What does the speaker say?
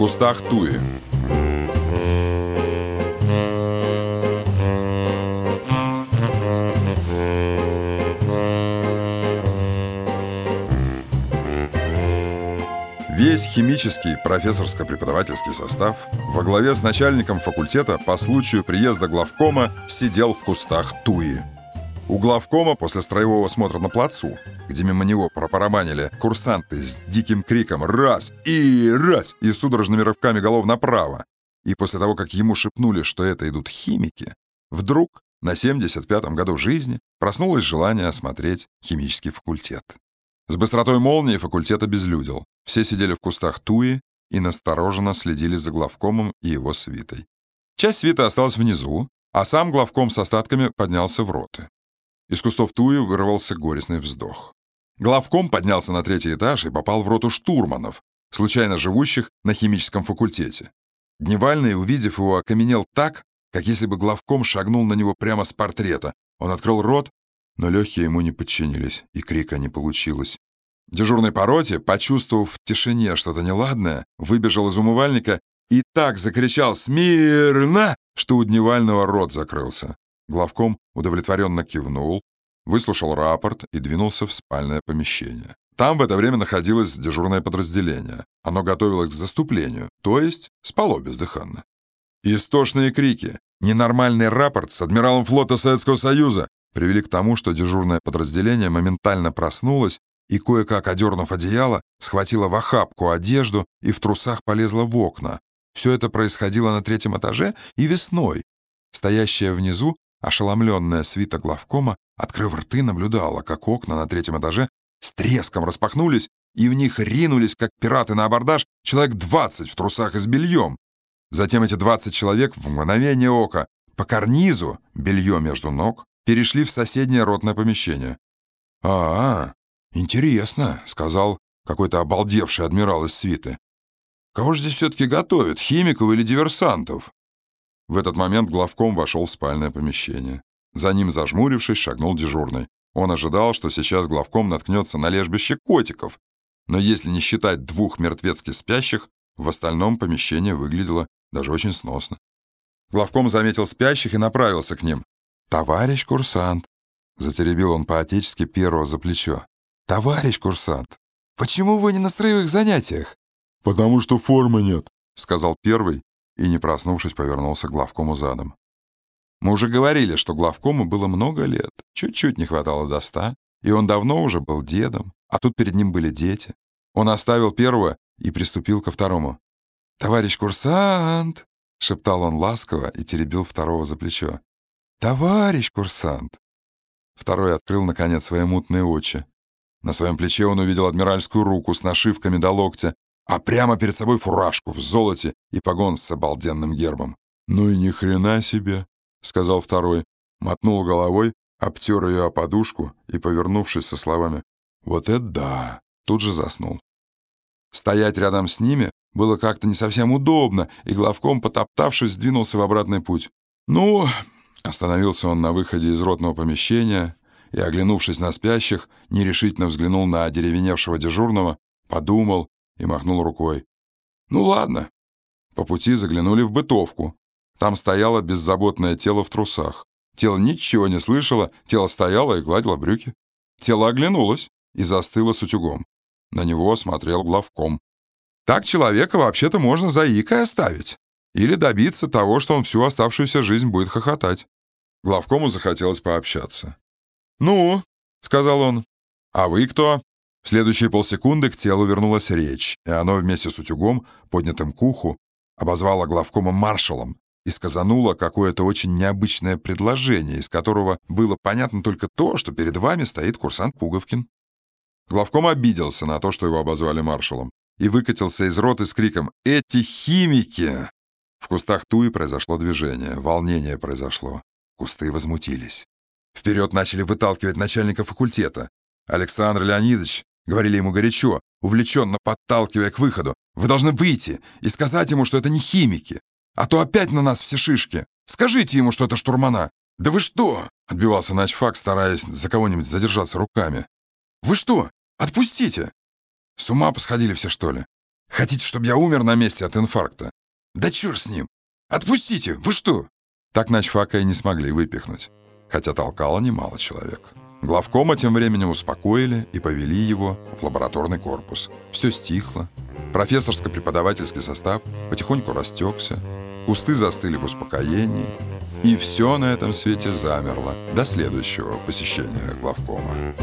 кустах туи. Весь химический профессорско-преподавательский состав во главе с начальником факультета по случаю приезда главкома сидел в кустах туи. У главкома после строевого смотра на плацу, где мимо него пропараманили курсанты с диким криком «Раз!» и «Раз!» и судорожными рывками голов направо, и после того, как ему шепнули, что это идут химики, вдруг на 75-м году жизни проснулось желание осмотреть химический факультет. С быстротой молнии факультет обезлюдил. Все сидели в кустах туи и настороженно следили за главкомом и его свитой. Часть свита осталась внизу, а сам главком с остатками поднялся в роты. Из кустов туи вырвался горестный вздох. Главком поднялся на третий этаж и попал в роту штурманов, случайно живущих на химическом факультете. Дневальный, увидев его, окаменел так, как если бы главком шагнул на него прямо с портрета. Он открыл рот, но легкие ему не подчинились, и крика не получилось. Дежурный по роте, почувствовав в тишине что-то неладное, выбежал из умывальника и так закричал «Смирно!», что у дневального рот закрылся. Главком удовлетворенно кивнул, выслушал рапорт и двинулся в спальное помещение. Там в это время находилось дежурное подразделение. Оно готовилось к заступлению, то есть спало бездыханно. Истошные крики, ненормальный рапорт с адмиралом флота Советского Союза привели к тому, что дежурное подразделение моментально проснулось и, кое-как одернув одеяло, схватило в охапку одежду и в трусах полезла в окна. Все это происходило на третьем этаже и весной. Стоящая внизу Ошеломленная свита главкома, открыв рты, наблюдала, как окна на третьем этаже с треском распахнулись, и в них ринулись, как пираты на абордаж, человек двадцать в трусах и с бельем. Затем эти двадцать человек в мгновение ока по карнизу, белье между ног, перешли в соседнее ротное помещение. «А, -а интересно», — сказал какой-то обалдевший адмирал из свиты. «Кого же здесь все-таки готовят, химиков или диверсантов?» В этот момент главком вошел в спальное помещение. За ним, зажмурившись, шагнул дежурный. Он ожидал, что сейчас главком наткнется на лежбище котиков, но если не считать двух мертвецки спящих, в остальном помещение выглядело даже очень сносно. Главком заметил спящих и направился к ним. «Товарищ курсант!» — затеребил он по-отечески первого за плечо. «Товарищ курсант, почему вы не на строевых занятиях?» «Потому что формы нет», — сказал первый и, не проснувшись, повернулся к главкому задом. Мы уже говорили, что главкому было много лет, чуть-чуть не хватало до ста, и он давно уже был дедом, а тут перед ним были дети. Он оставил первого и приступил ко второму. «Товарищ курсант!» — шептал он ласково и теребил второго за плечо. «Товарищ курсант!» Второй открыл, наконец, свои мутные очи. На своем плече он увидел адмиральскую руку с нашивками до локтя а прямо перед собой фуражку в золоте и погон с обалденным гербом. «Ну и ни хрена себе», — сказал второй, мотнул головой, обтер ее о подушку и, повернувшись со словами «Вот это да!», тут же заснул. Стоять рядом с ними было как-то не совсем удобно, и главком, потоптавшись, сдвинулся в обратный путь. «Ну...» — остановился он на выходе из ротного помещения и, оглянувшись на спящих, нерешительно взглянул на одеревеневшего дежурного, подумал и махнул рукой. «Ну ладно». По пути заглянули в бытовку. Там стояло беззаботное тело в трусах. Тело ничего не слышало, тело стояло и гладило брюки. Тело оглянулось и застыло с утюгом. На него смотрел главком. Так человека вообще-то можно заикой оставить. Или добиться того, что он всю оставшуюся жизнь будет хохотать. Главкому захотелось пообщаться. «Ну», — сказал он, — «а вы кто?» В следующие полсекунды к телу вернулась речь, и оно вместе с утюгом, поднятым к уху, обозвало главкома маршалом и сказануло какое-то очень необычное предложение, из которого было понятно только то, что перед вами стоит курсант Пуговкин. Главком обиделся на то, что его обозвали маршалом, и выкатился из роты с криком «Эти химики!». В кустах туи произошло движение, волнение произошло. Кусты возмутились. Вперед начали выталкивать начальника факультета. Александр Леонидович Говорили ему горячо, увлеченно подталкивая к выходу. «Вы должны выйти и сказать ему, что это не химики, а то опять на нас все шишки. Скажите ему, что это штурмана». «Да вы что?» — отбивался начфак, стараясь за кого-нибудь задержаться руками. «Вы что? Отпустите!» С ума посходили все, что ли? Хотите, чтобы я умер на месте от инфаркта? Да черт с ним! Отпустите! Вы что?» Так начфака и не смогли выпихнуть, хотя толкало немало человек. Главкома тем временем успокоили и повели его в лабораторный корпус. Все стихло. Профессорско-преподавательский состав потихоньку растекся. Кусты застыли в успокоении. И все на этом свете замерло до следующего посещения главкома.